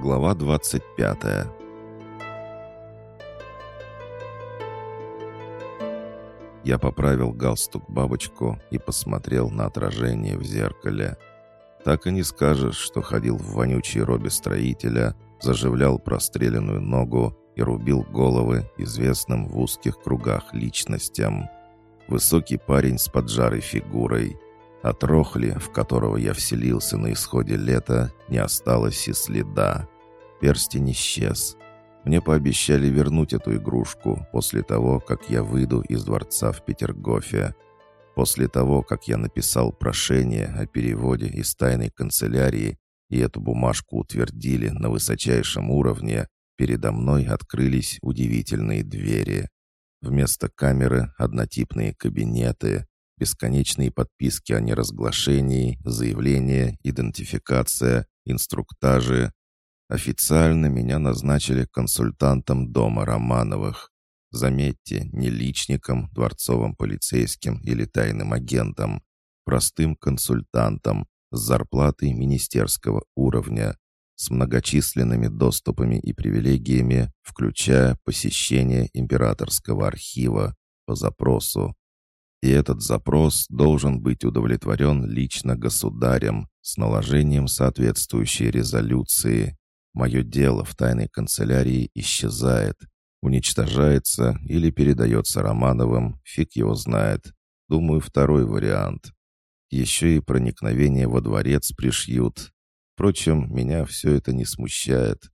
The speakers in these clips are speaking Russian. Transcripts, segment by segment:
Глава 25 Я поправил галстук-бабочку и посмотрел на отражение в зеркале. Так и не скажешь, что ходил в вонючей робе строителя, заживлял простреленную ногу и рубил головы известным в узких кругах личностям. Высокий парень с поджарой фигурой. От рохли, в которого я вселился на исходе лета, не осталось и следа. Перстень исчез. Мне пообещали вернуть эту игрушку после того, как я выйду из дворца в Петергофе. После того, как я написал прошение о переводе из тайной канцелярии, и эту бумажку утвердили на высочайшем уровне, передо мной открылись удивительные двери. Вместо камеры однотипные кабинеты, бесконечные подписки о неразглашении, заявления, идентификация, инструктажи. Официально меня назначили консультантом дома Романовых. Заметьте, не личником, дворцовым полицейским или тайным агентом, простым консультантом с зарплатой министерского уровня, с многочисленными доступами и привилегиями, включая посещение императорского архива по запросу. И этот запрос должен быть удовлетворен лично государем с наложением соответствующей резолюции. Мое дело в тайной канцелярии исчезает, уничтожается или передается Романовым, фиг его знает. Думаю, второй вариант. Еще и проникновение во дворец пришьют, Впрочем, меня все это не смущает.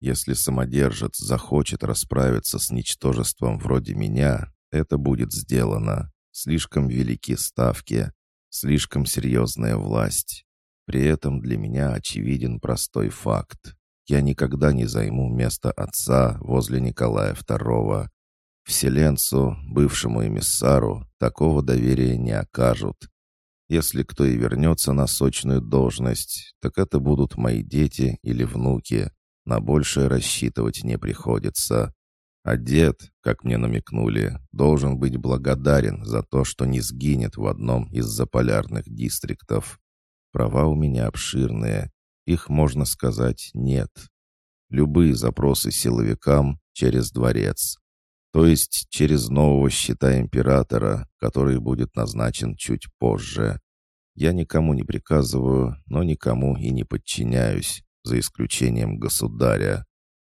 Если самодержец захочет расправиться с ничтожеством вроде меня, это будет сделано. Слишком велики ставки, слишком серьезная власть. При этом для меня очевиден простой факт. Я никогда не займу место отца возле Николая II. Вселенцу, бывшему эмиссару, такого доверия не окажут. Если кто и вернется на сочную должность, так это будут мои дети или внуки. На большее рассчитывать не приходится. А дед, как мне намекнули, должен быть благодарен за то, что не сгинет в одном из заполярных дистриктов. Права у меня обширные. Их, можно сказать, нет. Любые запросы силовикам через дворец. То есть через нового счета императора, который будет назначен чуть позже. Я никому не приказываю, но никому и не подчиняюсь, за исключением государя.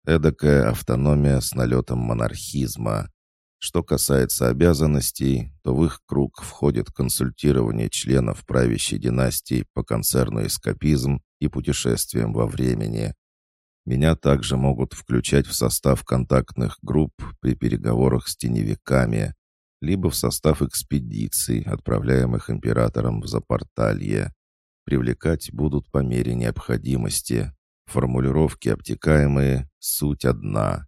Эдакая автономия с налетом монархизма. Что касается обязанностей, то в их круг входит консультирование членов правящей династии по концерну «Эскапизм» и путешествиям во времени, меня также могут включать в состав контактных групп при переговорах с теневиками, либо в состав экспедиций, отправляемых императором в Запорталье. Привлекать будут по мере необходимости. Формулировки обтекаемые, суть одна.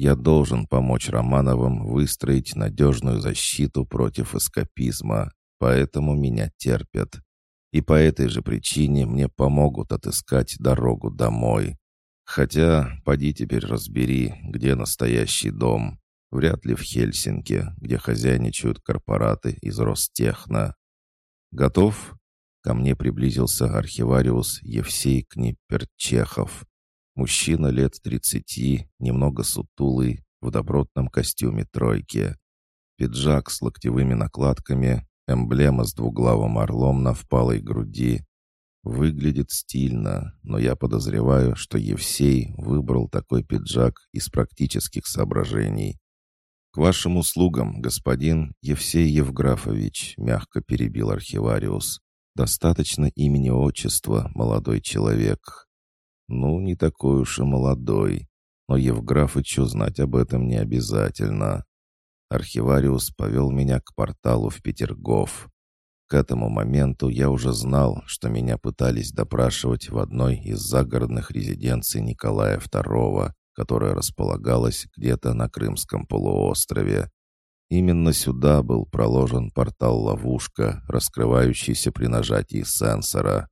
Я должен помочь Романовым выстроить надежную защиту против эскапизма, поэтому меня терпят. И по этой же причине мне помогут отыскать дорогу домой. Хотя, поди теперь разбери, где настоящий дом. Вряд ли в Хельсинки, где хозяйничают корпораты из Ростехна. Готов? Ко мне приблизился архивариус Евсей Книперчехов. Мужчина лет тридцати, немного сутулый, в добротном костюме тройки. Пиджак с локтевыми накладками, эмблема с двуглавым орлом на впалой груди, Выглядит стильно, но я подозреваю, что Евсей выбрал такой пиджак из практических соображений. «К вашим услугам, господин Евсей Евграфович», — мягко перебил архивариус. «Достаточно имени-отчества, молодой человек». «Ну, не такой уж и молодой, но Евграфычу знать об этом не обязательно». Архивариус повел меня к порталу в Петергоф. К этому моменту я уже знал, что меня пытались допрашивать в одной из загородных резиденций Николая II, которая располагалась где-то на Крымском полуострове. Именно сюда был проложен портал-ловушка, раскрывающийся при нажатии сенсора.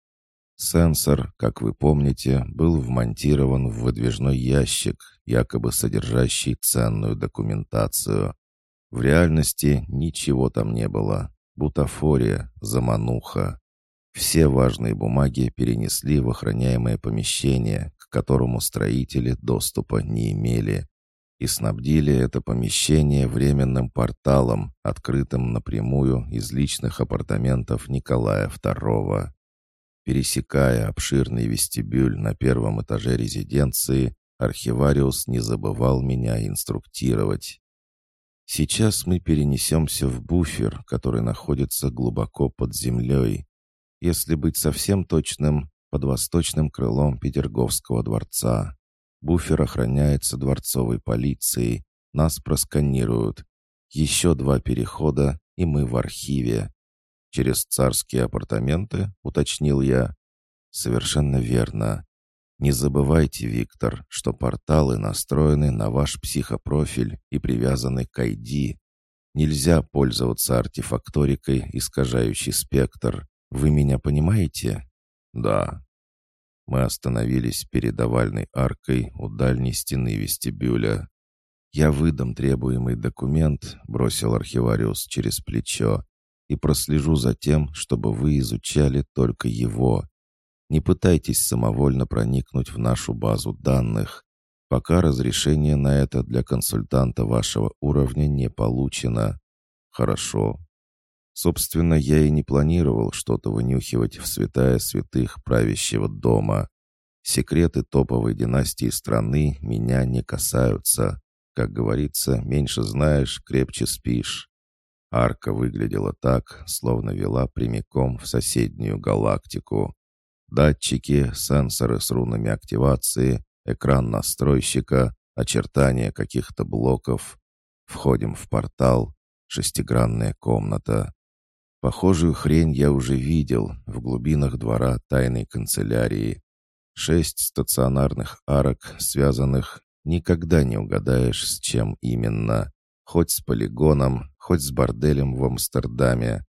Сенсор, как вы помните, был вмонтирован в выдвижной ящик, якобы содержащий ценную документацию. В реальности ничего там не было. Бутафория, замануха. Все важные бумаги перенесли в охраняемое помещение, к которому строители доступа не имели, и снабдили это помещение временным порталом, открытым напрямую из личных апартаментов Николая II. Пересекая обширный вестибюль на первом этаже резиденции, архивариус не забывал меня инструктировать. Сейчас мы перенесемся в буфер, который находится глубоко под землей. Если быть совсем точным, под восточным крылом Петерговского дворца. Буфер охраняется дворцовой полицией. Нас просканируют. Еще два перехода, и мы в архиве. Через царские апартаменты, уточнил я. Совершенно верно. Не забывайте, Виктор, что порталы настроены на ваш психопрофиль и привязаны к ID. Нельзя пользоваться артефакторикой, искажающей спектр. Вы меня понимаете? Да. Мы остановились перед овальной аркой у дальней стены вестибюля. «Я выдам требуемый документ», — бросил архивариус через плечо, «и прослежу за тем, чтобы вы изучали только его. Не пытайтесь самовольно проникнуть в нашу базу данных, пока разрешение на это для консультанта вашего уровня не получено. Хорошо. Собственно, я и не планировал что-то вынюхивать в святая святых правящего дома. Секреты топовой династии страны меня не касаются. Как говорится, меньше знаешь, крепче спишь. Арка выглядела так, словно вела прямиком в соседнюю галактику. Датчики, сенсоры с рунами активации, экран настройщика, очертания каких-то блоков. Входим в портал, шестигранная комната. Похожую хрень я уже видел в глубинах двора тайной канцелярии. Шесть стационарных арок, связанных, никогда не угадаешь, с чем именно. Хоть с полигоном, хоть с борделем в Амстердаме.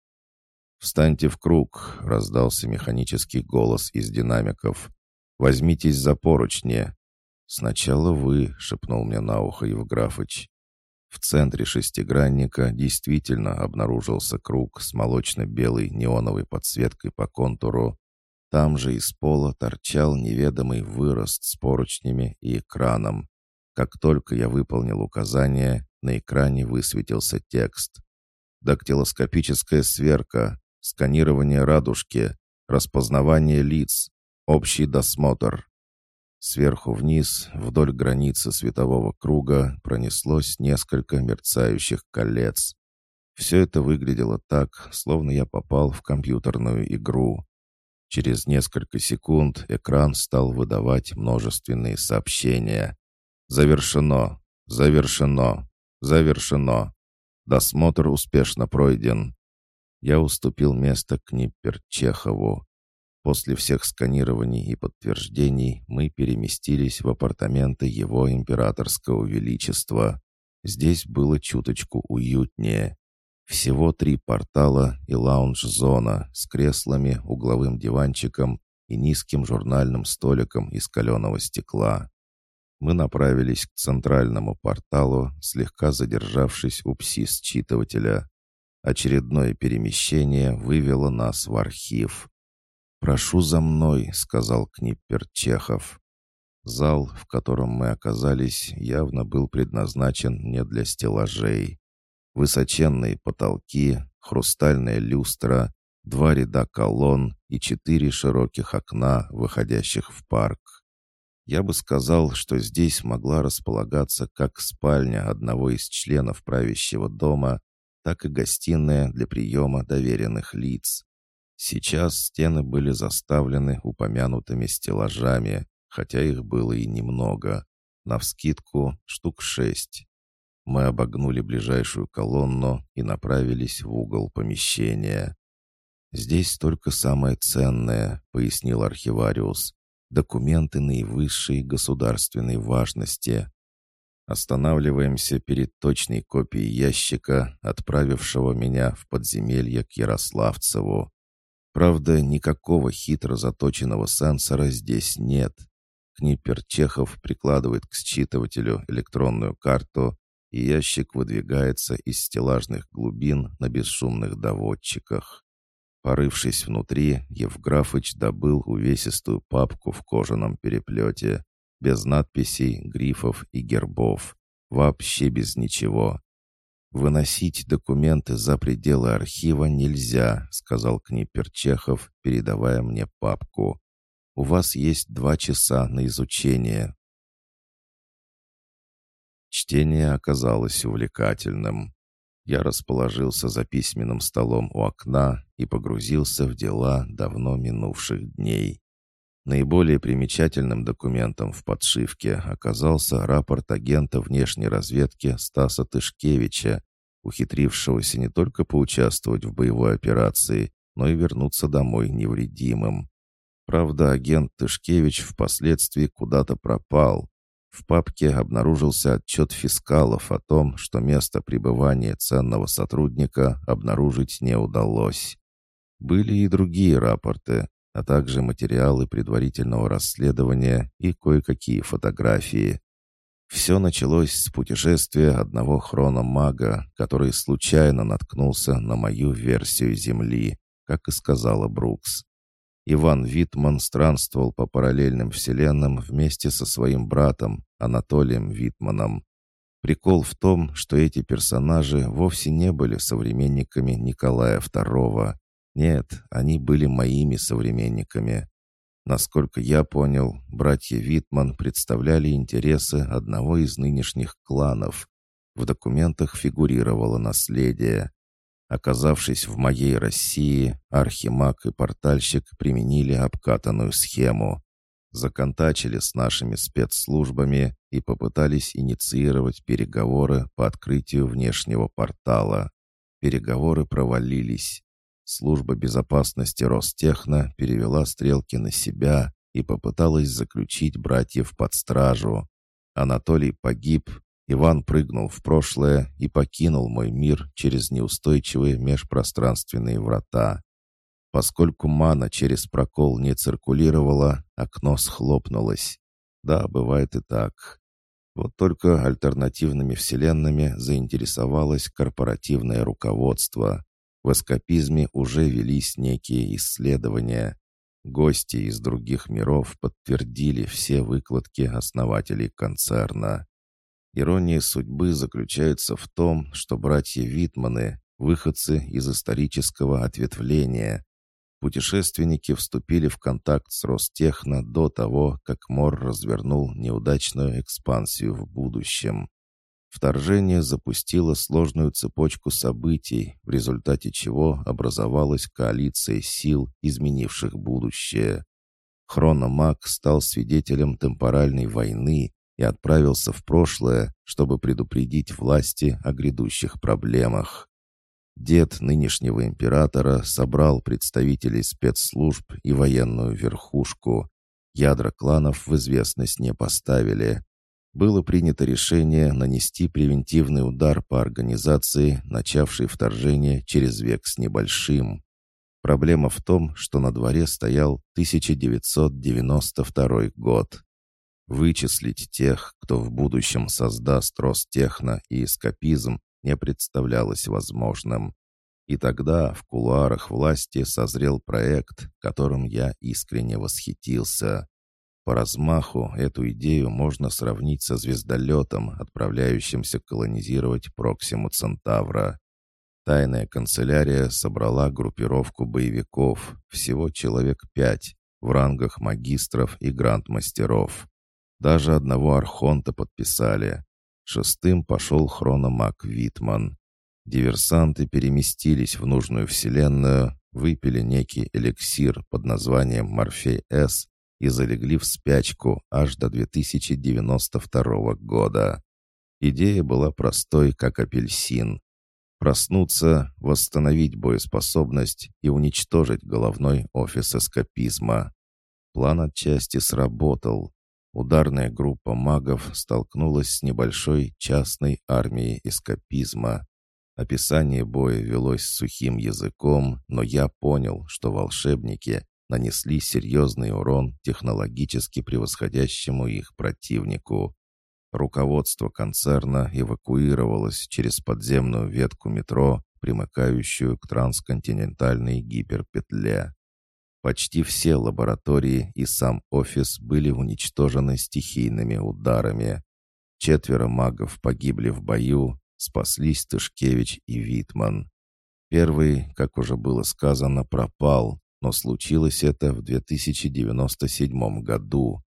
«Встаньте в круг!» — раздался механический голос из динамиков. «Возьмитесь за поручни!» «Сначала вы!» — шепнул мне на ухо Евграфыч. В центре шестигранника действительно обнаружился круг с молочно-белой неоновой подсветкой по контуру. Там же из пола торчал неведомый вырост с поручнями и экраном. Как только я выполнил указание, на экране высветился текст. «Дактилоскопическая сверка. Сканирование радужки, распознавание лиц, общий досмотр. Сверху вниз, вдоль границы светового круга, пронеслось несколько мерцающих колец. Все это выглядело так, словно я попал в компьютерную игру. Через несколько секунд экран стал выдавать множественные сообщения. «Завершено! Завершено! Завершено! Досмотр успешно пройден я уступил место Книппер Чехову. После всех сканирований и подтверждений мы переместились в апартаменты его императорского величества. Здесь было чуточку уютнее. Всего три портала и лаунж-зона с креслами, угловым диванчиком и низким журнальным столиком из каленого стекла. Мы направились к центральному порталу, слегка задержавшись у пси-считывателя. Очередное перемещение вывело нас в архив. «Прошу за мной», — сказал Книппер Чехов. Зал, в котором мы оказались, явно был предназначен не для стеллажей. Высоченные потолки, хрустальная люстра, два ряда колонн и четыре широких окна, выходящих в парк. Я бы сказал, что здесь могла располагаться как спальня одного из членов правящего дома, так и гостиная для приема доверенных лиц. Сейчас стены были заставлены упомянутыми стеллажами, хотя их было и немного. Навскидку штук шесть. Мы обогнули ближайшую колонну и направились в угол помещения. «Здесь только самое ценное», — пояснил архивариус. «Документы наивысшей государственной важности. Останавливаемся перед точной копией ящика, отправившего меня в подземелье к Ярославцеву. Правда, никакого хитро заточенного сенсора здесь нет. Книпер Чехов прикладывает к считывателю электронную карту, и ящик выдвигается из стеллажных глубин на бесшумных доводчиках. Порывшись внутри, Евграфыч добыл увесистую папку в кожаном переплете, без надписей, грифов и гербов. Вообще без ничего. «Выносить документы за пределы архива нельзя», — сказал Книпер Чехов, передавая мне папку. «У вас есть два часа на изучение». Чтение оказалось увлекательным. Я расположился за письменным столом у окна и погрузился в дела давно минувших дней. Наиболее примечательным документом в подшивке оказался рапорт агента внешней разведки Стаса Тышкевича, ухитрившегося не только поучаствовать в боевой операции, но и вернуться домой невредимым. Правда, агент Тышкевич впоследствии куда-то пропал. В папке обнаружился отчет фискалов о том, что место пребывания ценного сотрудника обнаружить не удалось. Были и другие рапорты, а также материалы предварительного расследования и кое-какие фотографии. Все началось с путешествия одного хрономага, который случайно наткнулся на мою версию Земли, как и сказала Брукс. Иван Витман странствовал по параллельным вселенным вместе со своим братом Анатолием Витманом. Прикол в том, что эти персонажи вовсе не были современниками Николая II, нет, они были моими современниками. Насколько я понял, братья Витман представляли интересы одного из нынешних кланов. В документах фигурировало наследие. Оказавшись в моей России, архимаг и портальщик применили обкатанную схему. Законтачили с нашими спецслужбами и попытались инициировать переговоры по открытию внешнего портала. Переговоры провалились. Служба безопасности Ростехно перевела стрелки на себя и попыталась заключить братьев под стражу. Анатолий погиб, Иван прыгнул в прошлое и покинул мой мир через неустойчивые межпространственные врата. Поскольку мана через прокол не циркулировала, окно схлопнулось. Да, бывает и так. Вот только альтернативными вселенными заинтересовалось корпоративное руководство. В эскапизме уже велись некие исследования. Гости из других миров подтвердили все выкладки основателей концерна. Ирония судьбы заключается в том, что братья Витманы — выходцы из исторического ответвления. Путешественники вступили в контакт с Ростехно до того, как Мор развернул неудачную экспансию в будущем. Вторжение запустило сложную цепочку событий, в результате чего образовалась коалиция сил, изменивших будущее. Хрономаг стал свидетелем темпоральной войны и отправился в прошлое, чтобы предупредить власти о грядущих проблемах. Дед нынешнего императора собрал представителей спецслужб и военную верхушку. Ядра кланов в известность не поставили, было принято решение нанести превентивный удар по организации, начавшей вторжение через век с небольшим. Проблема в том, что на дворе стоял 1992 год. Вычислить тех, кто в будущем создаст Ростехно и эскапизм, не представлялось возможным. И тогда в кулуарах власти созрел проект, которым я искренне восхитился. По размаху эту идею можно сравнить со звездолетом, отправляющимся колонизировать Проксиму Центавра. Тайная канцелярия собрала группировку боевиков, всего человек пять, в рангах магистров и гранд-мастеров. Даже одного архонта подписали. Шестым пошел хрономаг Витман. Диверсанты переместились в нужную вселенную, выпили некий эликсир под названием Морфей-С и залегли в спячку аж до 2092 года. Идея была простой, как апельсин. Проснуться, восстановить боеспособность и уничтожить головной офис эскапизма. План отчасти сработал. Ударная группа магов столкнулась с небольшой частной армией эскапизма. Описание боя велось сухим языком, но я понял, что волшебники нанесли серьезный урон технологически превосходящему их противнику. Руководство концерна эвакуировалось через подземную ветку метро примыкающую к трансконтинентальной гиперпетле. Почти все лаборатории и сам офис были уничтожены стихийными ударами. Четверо магов погибли в бою, спаслись Тышкевич и Витман. Первый, как уже было сказано, пропал, но случилось это в 2097 году.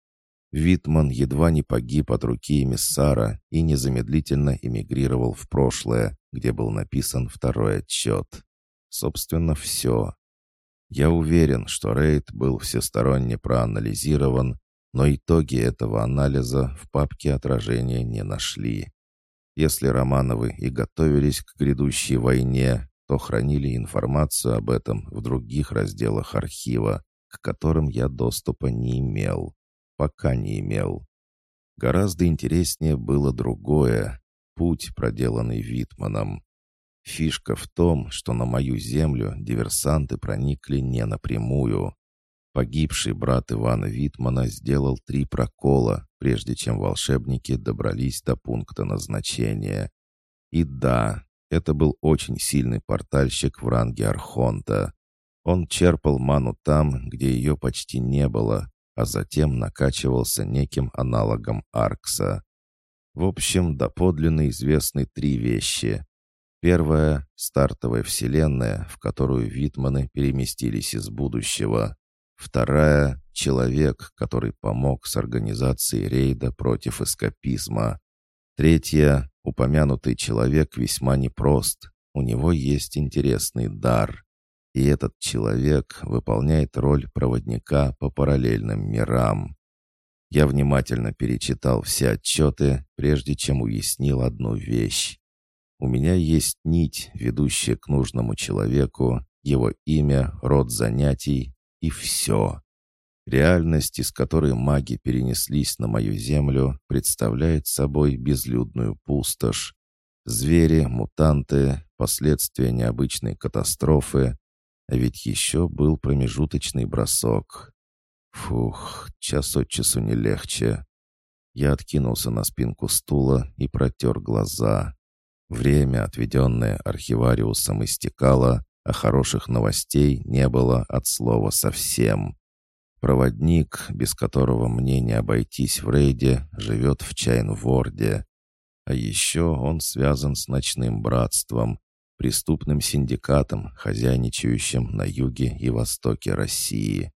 Витман едва не погиб от руки эмиссара и незамедлительно эмигрировал в прошлое, где был написан второй отчет. Собственно, все. Я уверен, что рейд был всесторонне проанализирован, но итоги этого анализа в папке отражения не нашли. Если Романовы и готовились к грядущей войне, то хранили информацию об этом в других разделах архива, к которым я доступа не имел. Пока не имел. Гораздо интереснее было другое — путь, проделанный Витманом. Фишка в том, что на мою землю диверсанты проникли не напрямую. Погибший брат Ивана Витмана сделал три прокола, прежде чем волшебники добрались до пункта назначения. И да, это был очень сильный портальщик в ранге Архонта. Он черпал ману там, где ее почти не было, а затем накачивался неким аналогом Аркса. В общем, доподлинно известны три вещи. Первая — стартовая вселенная, в которую Витманы переместились из будущего. Вторая — человек, который помог с организацией рейда против эскапизма. Третья Упомянутый человек весьма непрост. У него есть интересный дар. И этот человек выполняет роль проводника по параллельным мирам. Я внимательно перечитал все отчеты, прежде чем уяснил одну вещь. У меня есть нить, ведущая к нужному человеку, его имя, род занятий и все. Реальность, из которой маги перенеслись на мою землю, представляет собой безлюдную пустошь. Звери, мутанты, последствия необычной катастрофы. А ведь еще был промежуточный бросок. Фух, час от часу не легче. Я откинулся на спинку стула и протер глаза. Время, отведенное архивариусом, истекало, а хороших новостей не было от слова совсем. Проводник, без которого мне не обойтись в рейде, живет в Чайнворде. А еще он связан с ночным братством, преступным синдикатом, хозяйничающим на юге и востоке России.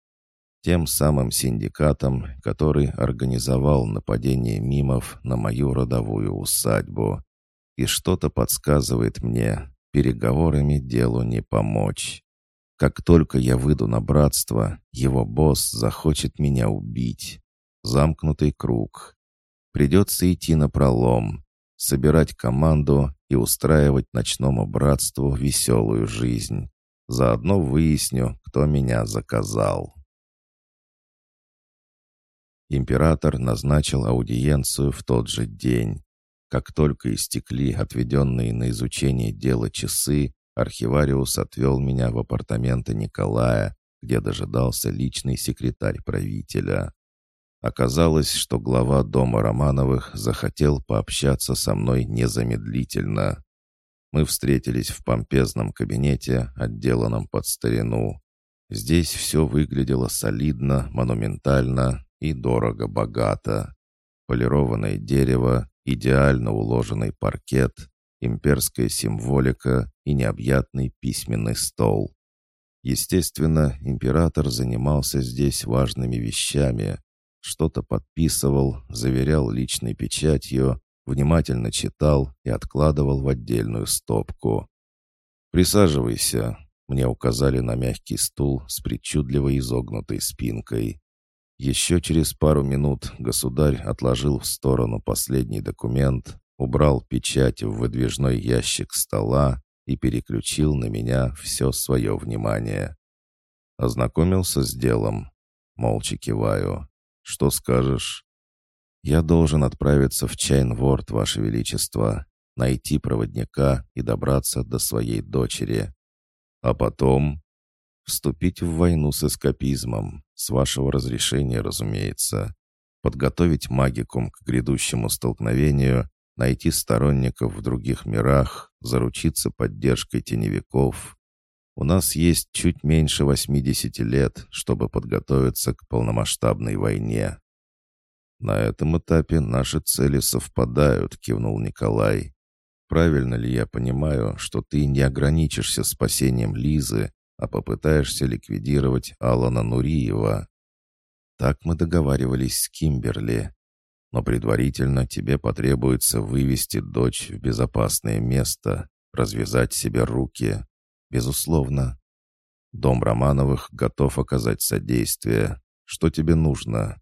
Тем самым синдикатом, который организовал нападение мимов на мою родовую усадьбу. И что-то подсказывает мне, переговорами делу не помочь. Как только я выйду на братство, его босс захочет меня убить. Замкнутый круг. Придется идти на пролом, собирать команду и устраивать ночному братству веселую жизнь. Заодно выясню, кто меня заказал. Император назначил аудиенцию в тот же день. Как только истекли отведенные на изучение дела часы, Архивариус отвел меня в апартаменты Николая, где дожидался личный секретарь правителя. Оказалось, что глава дома Романовых захотел пообщаться со мной незамедлительно. Мы встретились в помпезном кабинете, отделанном под старину. Здесь все выглядело солидно, монументально и дорого-богато. Полированное дерево, идеально уложенный паркет, имперская символика и необъятный письменный стол. Естественно, император занимался здесь важными вещами. Что-то подписывал, заверял личной печатью, внимательно читал и откладывал в отдельную стопку. «Присаживайся», — мне указали на мягкий стул с причудливо изогнутой спинкой. Еще через пару минут государь отложил в сторону последний документ, убрал печать в выдвижной ящик стола и переключил на меня все свое внимание. Ознакомился с делом. Молча киваю. «Что скажешь?» «Я должен отправиться в Чайнворд, Ваше Величество, найти проводника и добраться до своей дочери. А потом вступить в войну с эскапизмом, с вашего разрешения, разумеется, подготовить магикум к грядущему столкновению найти сторонников в других мирах, заручиться поддержкой теневиков. У нас есть чуть меньше 80 лет, чтобы подготовиться к полномасштабной войне. На этом этапе наши цели совпадают, кивнул Николай. Правильно ли я понимаю, что ты не ограничишься спасением Лизы, а попытаешься ликвидировать Алана Нуриева? Так мы договаривались с Кимберли. Но предварительно тебе потребуется вывести дочь в безопасное место, развязать себе руки. Безусловно. Дом Романовых готов оказать содействие. Что тебе нужно?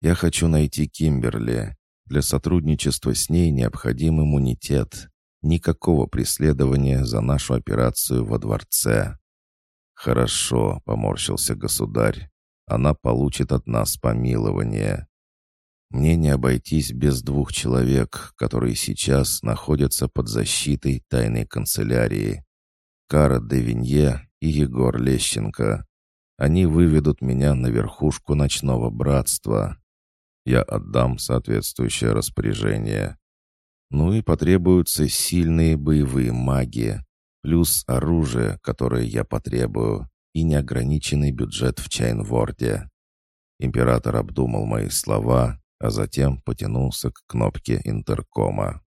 Я хочу найти Кимберли. Для сотрудничества с ней необходим иммунитет. Никакого преследования за нашу операцию во дворце. Хорошо, поморщился государь. Она получит от нас помилование. Мне не обойтись без двух человек, которые сейчас находятся под защитой тайной канцелярии. Кара де Винье и Егор Лещенко. Они выведут меня на верхушку ночного братства я отдам соответствующее распоряжение. Ну и потребуются сильные боевые маги, плюс оружие, которое я потребую, и неограниченный бюджет в Чайнворде. Император обдумал мои слова, а затем потянулся к кнопке интеркома.